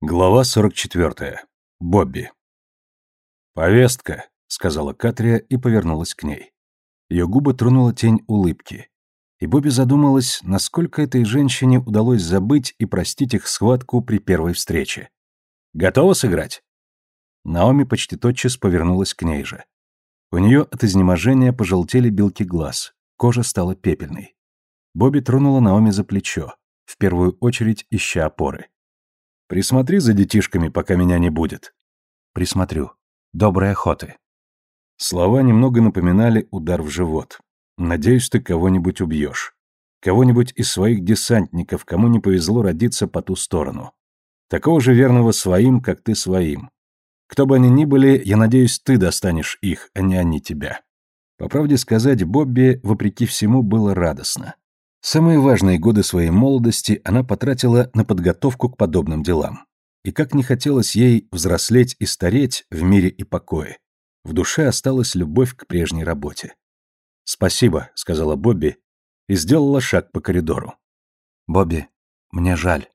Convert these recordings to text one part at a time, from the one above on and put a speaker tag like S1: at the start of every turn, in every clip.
S1: Глава 44. Бобби. «Повестка», — сказала Катрия и повернулась к ней. Ее губы тронула тень улыбки. И Бобби задумалась, насколько этой женщине удалось забыть и простить их схватку при первой встрече. «Готова сыграть?» Наоми почти тотчас повернулась к ней же. У нее от изнеможения пожелтели белки глаз, кожа стала пепельной. Бобби тронула Наоми за плечо, в первую очередь ища опоры. Присмотри за детишками, пока меня не будет. Присмотрю. Доброй охоты. Слова немного напоминали удар в живот. Надеюсь, ты кого-нибудь убьешь. Кого-нибудь из своих десантников, кому не повезло родиться по ту сторону. Такого же верного своим, как ты своим. Кто бы они ни были, я надеюсь, ты достанешь их, а не они тебя. По правде сказать, Бобби, вопреки всему, было радостно. Самые важные годы своей молодости она потратила на подготовку к подобным делам. И как не хотелось ей взрослеть и стареть в мире и покое, в душе осталась любовь к прежней работе. «Спасибо», — сказала Бобби, и сделала шаг по коридору. «Бобби, мне жаль».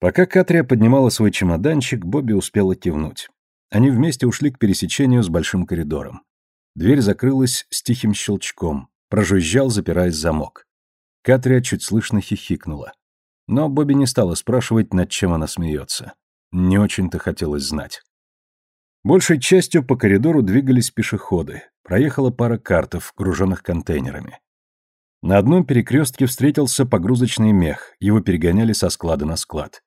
S1: Пока Катрия поднимала свой чемоданчик, Бобби успела кивнуть. Они вместе ушли к пересечению с большим коридором. Дверь закрылась с тихим щелчком, прожужжал, запираясь замок. Катрия чуть слышно хихикнула. Но Бобби не стала спрашивать, над чем она смеется. Не очень-то хотелось знать. Большей частью по коридору двигались пешеходы. Проехала пара картов, груженных контейнерами. На одном перекрестке встретился погрузочный мех, его перегоняли со склада на склад.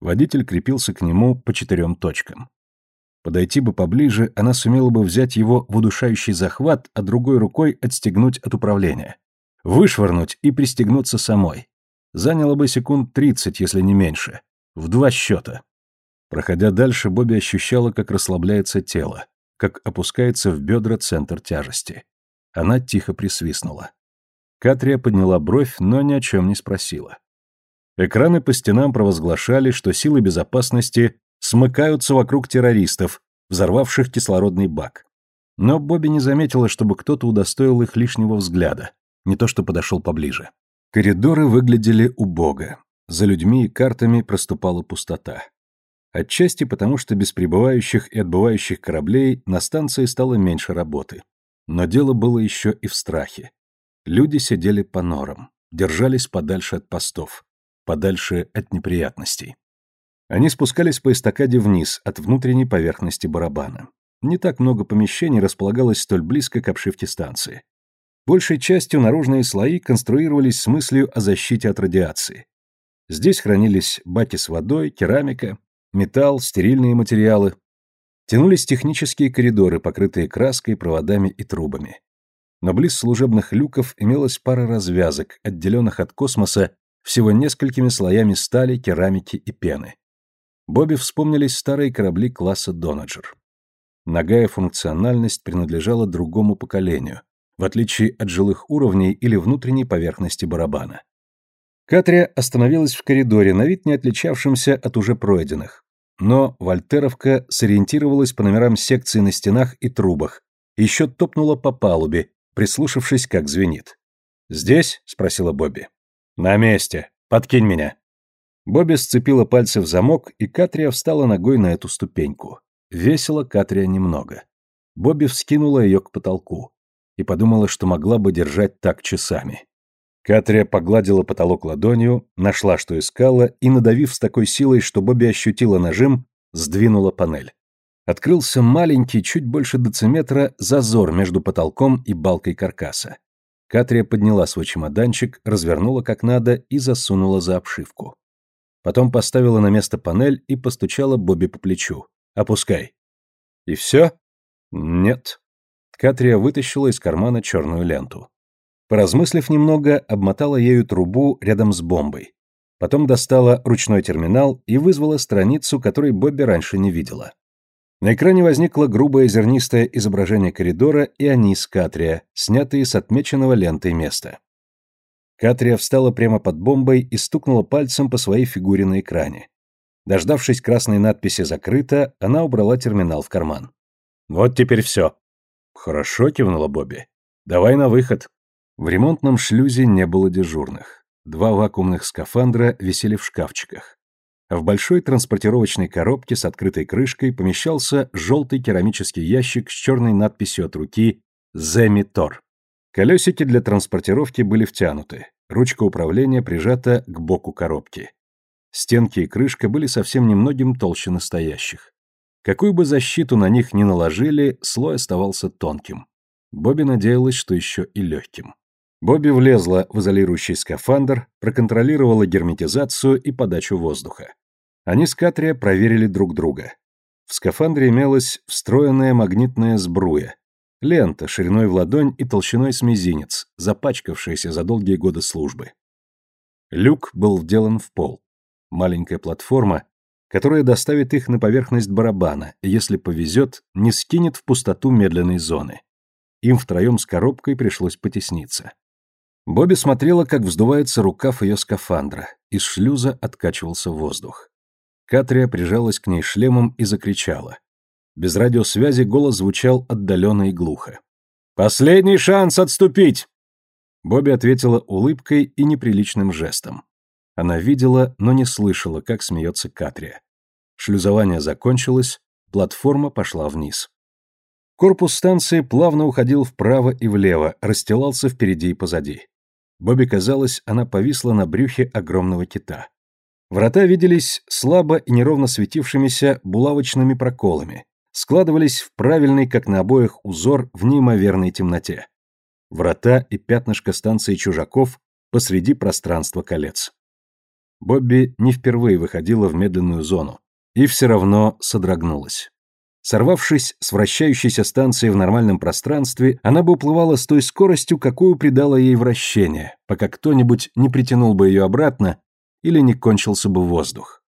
S1: Водитель крепился к нему по четырем точкам. Подойти бы поближе, она сумела бы взять его в удушающий захват, а другой рукой отстегнуть от управления. Вышвырнуть и пристегнуться самой. Заняло бы секунд тридцать, если не меньше. В два счета. Проходя дальше, Бобби ощущала, как расслабляется тело, как опускается в бедра центр тяжести. Она тихо присвистнула. Катрия подняла бровь, но ни о чем не спросила. Экраны по стенам провозглашали, что силы безопасности смыкаются вокруг террористов, взорвавших кислородный бак. Но Бобби не заметила, чтобы кто-то удостоил их лишнего взгляда, не то что подошел поближе. Коридоры выглядели убого. За людьми и картами проступала пустота. Отчасти потому, что без прибывающих и отбывающих кораблей на станции стало меньше работы. Но дело было еще и в страхе. Люди сидели по норам, держались подальше от постов, подальше от неприятностей. Они спускались по эстакаде вниз, от внутренней поверхности барабана. Не так много помещений располагалось столь близко к обшивке станции. Большей частью наружные слои конструировались с мыслью о защите от радиации. Здесь хранились баки с водой, керамика, металл, стерильные материалы. Тянулись технические коридоры, покрытые краской, проводами и трубами. Но близ служебных люков имелась пара развязок, отделенных от космоса всего несколькими слоями стали, керамики и пены. Бобби вспомнились старые корабли класса «Донаджер». Ногая функциональность принадлежала другому поколению, в отличие от жилых уровней или внутренней поверхности барабана. Катрия остановилась в коридоре, на вид не отличавшемся от уже пройденных. Но Вольтеровка сориентировалась по номерам секций на стенах и трубах, еще топнула по палубе, прислушавшись, как звенит. «Здесь?» — спросила Бобби. «На месте. Подкинь меня». Бобби сцепила пальцы в замок, и Катрия встала ногой на эту ступеньку. Весила Катрия немного. Бобби вскинула ее к потолку и подумала, что могла бы держать так часами. Катрия погладила потолок ладонью, нашла, что искала, и, надавив с такой силой, что Бобби ощутила нажим, сдвинула панель. Открылся маленький, чуть больше дециметра, зазор между потолком и балкой каркаса. Катрия подняла свой чемоданчик, развернула как надо и засунула за обшивку. Потом поставила на место панель и постучала Бобби по плечу. «Опускай». «И все?» «Нет», Катрия вытащила из кармана черную ленту. Поразмыслив немного, обмотала ею трубу рядом с бомбой. Потом достала ручной терминал и вызвала страницу, которой Бобби раньше не видела. На экране возникло грубое зернистое изображение коридора и они с Катрия, снятые с отмеченного лентой места. Катрия встала прямо под бомбой и стукнула пальцем по своей фигуре на экране. Дождавшись красной надписи «Закрыто», она убрала терминал в карман. «Вот теперь все», «Хорошо», — кивнула Бобби. «Давай на выход». В ремонтном шлюзе не было дежурных. Два вакуумных скафандра висели в шкафчиках. В большой транспортировочной коробке с открытой крышкой помещался желтый керамический ящик с черной надписью от руки «Земитор». Колесики для транспортировки были втянуты, ручка управления прижата к боку коробки. Стенки и крышка были совсем немногим толще настоящих. Какую бы защиту на них ни наложили, слой оставался тонким. Бобби надеялась, что еще и легким. Бобби влезла в изолирующий скафандр, проконтролировала герметизацию и подачу воздуха. Они с Катрия проверили друг друга. В скафандре имелась встроенная магнитная сбруя. Лента шириной в ладонь и толщиной с мизинец, запачкавшаяся за долгие годы службы. Люк был вделан в пол. Маленькая платформа, которая доставит их на поверхность барабана и, если повезет, не скинет в пустоту медленной зоны. Им втроем с коробкой пришлось потесниться. Бобби смотрела, как вздувается рукав ее скафандра. Из шлюза откачивался воздух. Катрия прижалась к ней шлемом и закричала. Без радиосвязи голос звучал отдаленно и глухо. «Последний шанс отступить!» Бобби ответила улыбкой и неприличным жестом. Она видела, но не слышала, как смеется Катрия. Шлюзование закончилось, платформа пошла вниз. Корпус станции плавно уходил вправо и влево, расстилался впереди и позади. Бобби казалось, она повисла на брюхе огромного кита. Врата виделись слабо и неровно светившимися булавочными проколами, складывались в правильный, как на обоих, узор в неимоверной темноте. Врата и пятнышко станции чужаков посреди пространства колец. Бобби не впервые выходила в медленную зону, и все равно содрогнулась. Сорвавшись с вращающейся станции в нормальном пространстве, она бы уплывала с той скоростью, какую придало ей вращение, пока кто-нибудь не притянул бы ее обратно или не кончился бы воздух.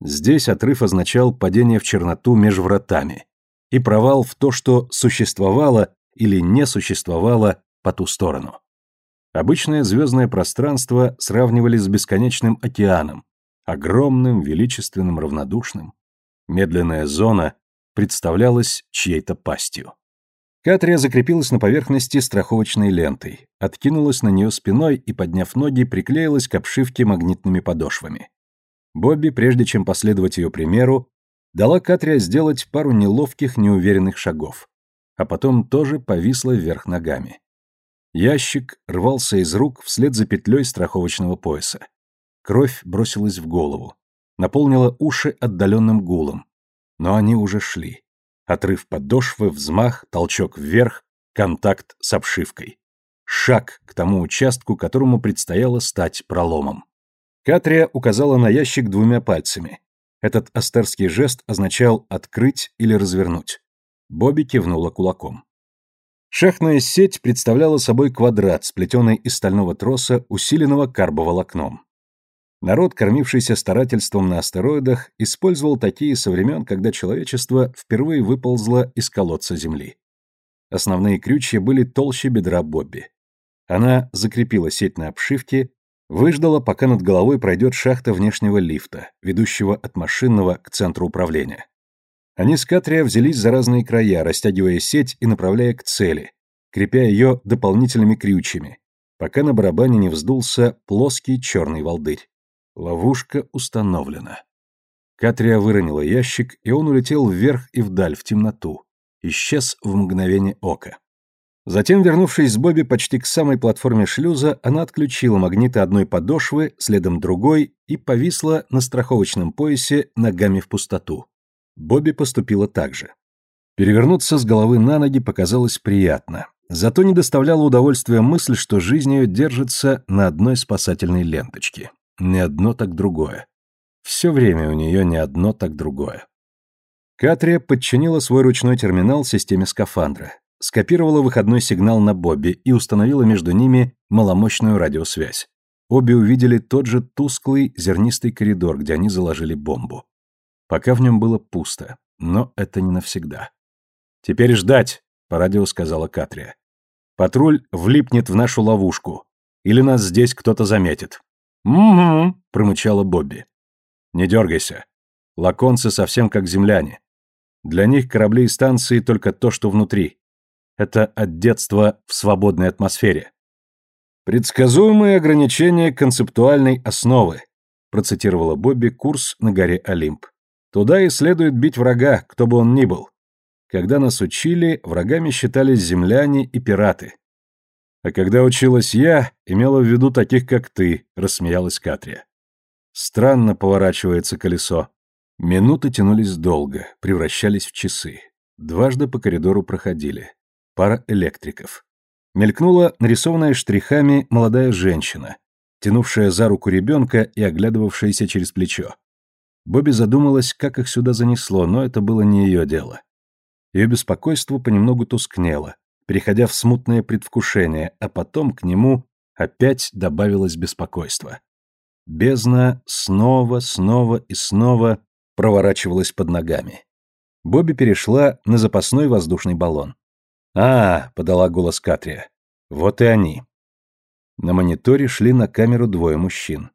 S1: Здесь отрыв означал падение в черноту между вратами и провал в то, что существовало или не существовало по ту сторону. Обычное звездное пространство сравнивали с бесконечным океаном, огромным, величественным, равнодушным. Медленная зона представлялась чьей-то пастью. Катрия закрепилась на поверхности страховочной лентой, откинулась на нее спиной и, подняв ноги, приклеилась к обшивке магнитными подошвами. Бобби, прежде чем последовать ее примеру, дала Катрия сделать пару неловких, неуверенных шагов, а потом тоже повисла вверх ногами. Ящик рвался из рук вслед за петлей страховочного пояса. Кровь бросилась в голову, наполнила уши отдаленным гулом. Но они уже шли. Отрыв подошвы, взмах, толчок вверх, контакт с обшивкой. Шаг к тому участку, которому предстояло стать проломом. Катрия указала на ящик двумя пальцами. Этот астерский жест означал «открыть» или «развернуть». Бобби кивнула кулаком. Шахтная сеть представляла собой квадрат, сплетенный из стального троса, усиленного карбоволокном. Народ, кормившийся старательством на астероидах, использовал такие со времен, когда человечество впервые выползло из колодца Земли. Основные крючья были толще бедра Бобби. Она закрепила сеть на обшивке, выждала, пока над головой пройдет шахта внешнего лифта, ведущего от машинного к центру управления. Они с Катрия взялись за разные края, растягивая сеть и направляя к цели, крепя ее дополнительными крючьями, пока на барабане не вздулся плоский черный волдырь. Ловушка установлена. Катрия выронила ящик, и он улетел вверх и вдаль, в темноту. Исчез в мгновение ока. Затем, вернувшись с Бобби почти к самой платформе шлюза, она отключила магниты одной подошвы, следом другой, и повисла на страховочном поясе ногами в пустоту. Бобби поступила так же. Перевернуться с головы на ноги показалось приятно. Зато не доставляла удовольствия мысль, что жизнь ее держится на одной спасательной ленточке. Не одно, так другое. Все время у нее не одно, так другое. Катрия подчинила свой ручной терминал системе скафандра, скопировала выходной сигнал на Бобби и установила между ними маломощную радиосвязь. Обе увидели тот же тусклый зернистый коридор, где они заложили бомбу. Пока в нем было пусто, но это не навсегда. «Теперь ждать», — по радио сказала Катрия. «Патруль влипнет в нашу ловушку. Или нас здесь кто-то заметит». «Угу», — промычала Бобби. «Не дергайся. Лаконцы совсем как земляне. Для них корабли и станции только то, что внутри. Это от детства в свободной атмосфере. Предсказуемые ограничения концептуальной основы. процитировала Бобби курс на горе Олимп. Туда и следует бить врага, кто бы он ни был. Когда нас учили, врагами считались земляне и пираты. А когда училась я, имела в виду таких, как ты, рассмеялась Катрия. Странно поворачивается колесо. Минуты тянулись долго, превращались в часы. Дважды по коридору проходили. Пара электриков. Мелькнула нарисованная штрихами молодая женщина, тянувшая за руку ребенка и оглядывавшаяся через плечо. Бобби задумалась, как их сюда занесло, но это было не ее дело. Ее беспокойство понемногу тускнело, переходя в смутное предвкушение, а потом к нему опять добавилось беспокойство. Бездна снова, снова и снова проворачивалась под ногами. Бобби перешла на запасной воздушный баллон. «А, — подала голос Катрия, — вот и они». На мониторе шли на камеру двое мужчин.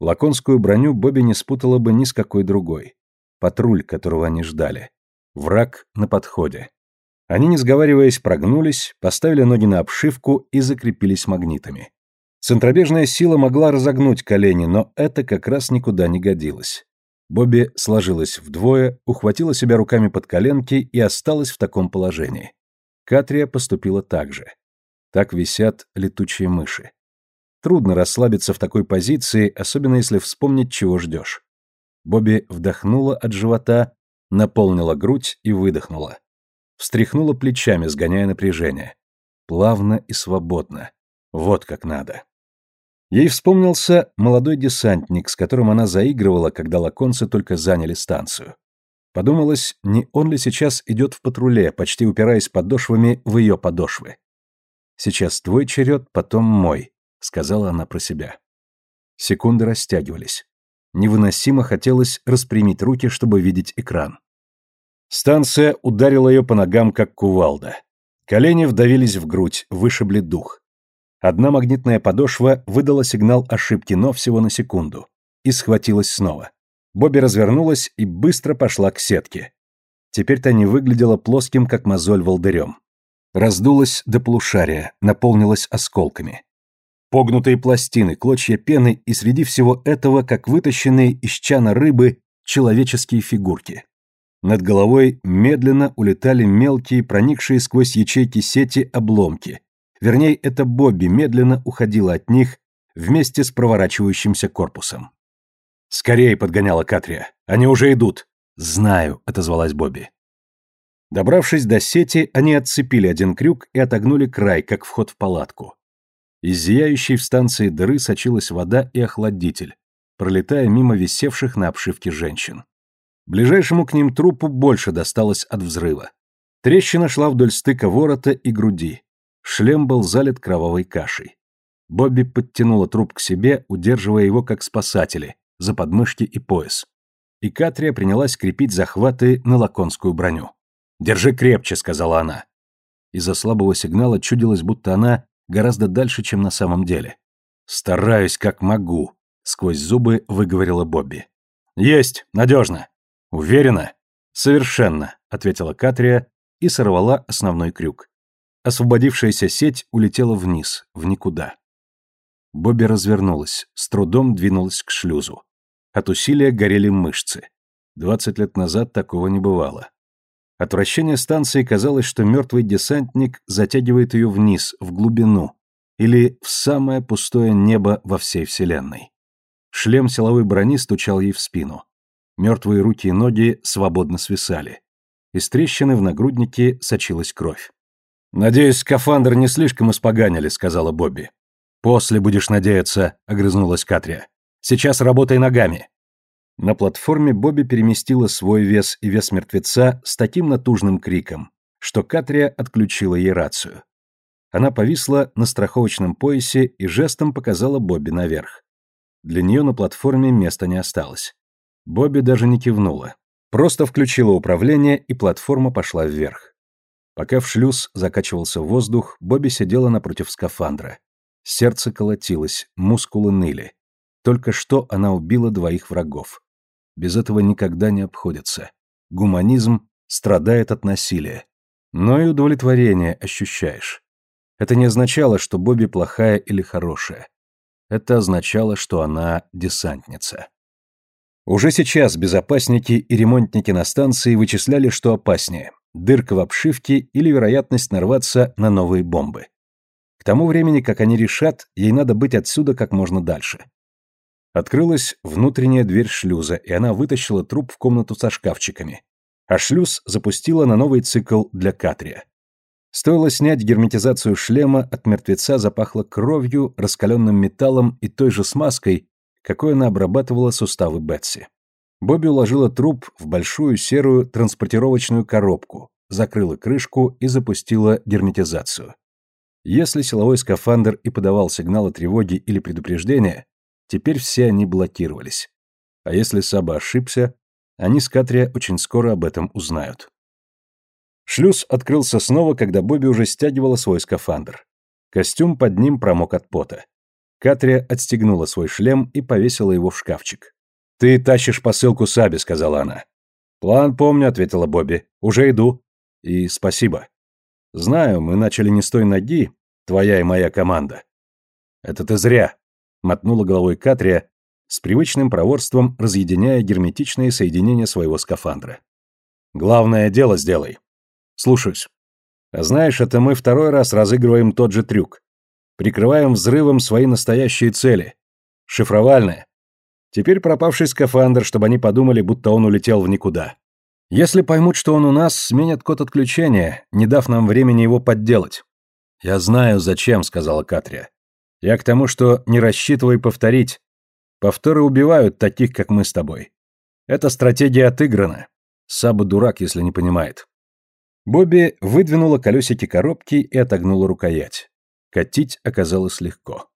S1: Лаконскую броню Бобби не спутала бы ни с какой другой. Патруль, которого они ждали. Враг на подходе. Они, не сговариваясь, прогнулись, поставили ноги на обшивку и закрепились магнитами. Центробежная сила могла разогнуть колени, но это как раз никуда не годилось. Бобби сложилась вдвое, ухватила себя руками под коленки и осталась в таком положении. Катрия поступила так же. Так висят летучие мыши. Трудно расслабиться в такой позиции, особенно если вспомнить, чего ждешь. Бобби вдохнула от живота, наполнила грудь и выдохнула. Встряхнула плечами, сгоняя напряжение. Плавно и свободно. Вот как надо. Ей вспомнился молодой десантник, с которым она заигрывала, когда лаконцы только заняли станцию. Подумалось, не он ли сейчас идет в патруле, почти упираясь подошвами в ее подошвы. «Сейчас твой черед, потом мой», — сказала она про себя. Секунды растягивались. Невыносимо хотелось распрямить руки, чтобы видеть экран. Станция ударила ее по ногам, как кувалда. Колени вдавились в грудь, вышибли дух. Одна магнитная подошва выдала сигнал ошибки, но всего на секунду. И схватилась снова. Бобби развернулась и быстро пошла к сетке. Теперь та не выглядела плоским, как мозоль волдырем. Раздулась до полушария, наполнилась осколками. Погнутые пластины, клочья пены и среди всего этого, как вытащенные из чана рыбы, человеческие фигурки. Над головой медленно улетали мелкие, проникшие сквозь ячейки сети обломки. Вернее, это Бобби медленно уходила от них вместе с проворачивающимся корпусом. «Скорее!» — подгоняла Катрия. «Они уже идут!» «Знаю!» — отозвалась Бобби. Добравшись до сети, они отцепили один крюк и отогнули край, как вход в палатку. Из зияющей в станции дыры сочилась вода и охладитель, пролетая мимо висевших на обшивке женщин. Ближайшему к ним трупу больше досталось от взрыва. Трещина шла вдоль стыка ворота и груди. Шлем был залит кровавой кашей. Бобби подтянула труп к себе, удерживая его как спасатели, за подмышки и пояс. И Катрия принялась крепить захваты на лаконскую броню. «Держи крепче», — сказала она. Из-за слабого сигнала чудилось, будто она гораздо дальше, чем на самом деле. «Стараюсь, как могу», — сквозь зубы выговорила Бобби. «Есть, надежно». «Уверена?» «Совершенно», — ответила Катрия и сорвала основной крюк. Освободившаяся сеть улетела вниз, в никуда. Бобби развернулась, с трудом двинулась к шлюзу. От усилия горели мышцы. Двадцать лет назад такого не бывало. От вращения станции казалось, что мертвый десантник затягивает ее вниз, в глубину, или в самое пустое небо во всей Вселенной. Шлем силовой брони стучал ей в спину. Мертвые руки и ноги свободно свисали. Из трещины в нагруднике сочилась кровь. «Надеюсь, скафандр не слишком испоганили», — сказала Бобби. «После будешь надеяться», — огрызнулась Катрия. «Сейчас работай ногами». На платформе Бобби переместила свой вес и вес мертвеца с таким натужным криком, что Катрия отключила ей рацию. Она повисла на страховочном поясе и жестом показала Бобби наверх. Для нее на платформе места не осталось. Бобби даже не кивнула. Просто включила управление, и платформа пошла вверх. Пока в шлюз закачивался воздух, Бобби сидела напротив скафандра. Сердце колотилось, мускулы ныли. Только что она убила двоих врагов. Без этого никогда не обходится. Гуманизм страдает от насилия. Но и удовлетворение ощущаешь. Это не означало, что Бобби плохая или хорошая. Это означало, что она десантница. Уже сейчас безопасники и ремонтники на станции вычисляли, что опаснее – дырка в обшивке или вероятность нарваться на новые бомбы. К тому времени, как они решат, ей надо быть отсюда как можно дальше. Открылась внутренняя дверь шлюза, и она вытащила труп в комнату со шкафчиками. А шлюз запустила на новый цикл для Катрия. Стоило снять герметизацию шлема, от мертвеца запахло кровью, раскаленным металлом и той же смазкой, какой она обрабатывала суставы Бетси. Бобби уложила труп в большую серую транспортировочную коробку, закрыла крышку и запустила герметизацию. Если силовой скафандр и подавал сигналы тревоги или предупреждения, теперь все они блокировались. А если Саба ошибся, они с Катрия очень скоро об этом узнают. Шлюз открылся снова, когда Бобби уже стягивала свой скафандр. Костюм под ним промок от пота. Катрия отстегнула свой шлем и повесила его в шкафчик. «Ты тащишь посылку Саби», — сказала она. «План помню», — ответила Бобби. «Уже иду. И спасибо. Знаю, мы начали не с той ноги, твоя и моя команда». «Это ты зря», — мотнула головой Катрия, с привычным проворством разъединяя герметичные соединения своего скафандра. «Главное дело сделай». «Слушаюсь». «А знаешь, это мы второй раз разыгрываем тот же трюк. Прикрываем взрывом свои настоящие цели. Шифровальные. Теперь пропавший скафандр, чтобы они подумали, будто он улетел в никуда. Если поймут, что он у нас, сменят код отключения, не дав нам времени его подделать. «Я знаю, зачем», — сказала Катрия. «Я к тому, что не рассчитывай повторить. Повторы убивают таких, как мы с тобой. Эта стратегия отыграна. Саба дурак, если не понимает». Бобби выдвинула колесики коробки и отогнула рукоять. Катить оказалось легко.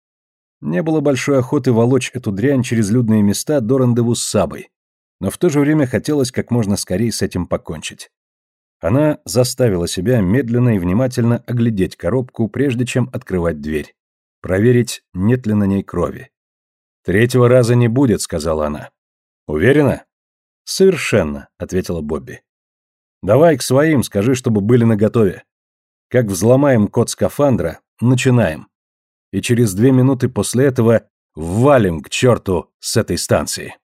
S1: Не было большой охоты волочь эту дрянь через людные места до рандеву с Сабой, но в то же время хотелось как можно скорее с этим покончить. Она заставила себя медленно и внимательно оглядеть коробку, прежде чем открывать дверь. Проверить, нет ли на ней крови. «Третьего раза не будет», — сказала она. «Уверена?» «Совершенно», — ответила Бобби. «Давай к своим, скажи, чтобы были наготове. Как взломаем код скафандра, начинаем и через две минуты после этого валим к черту с этой станции.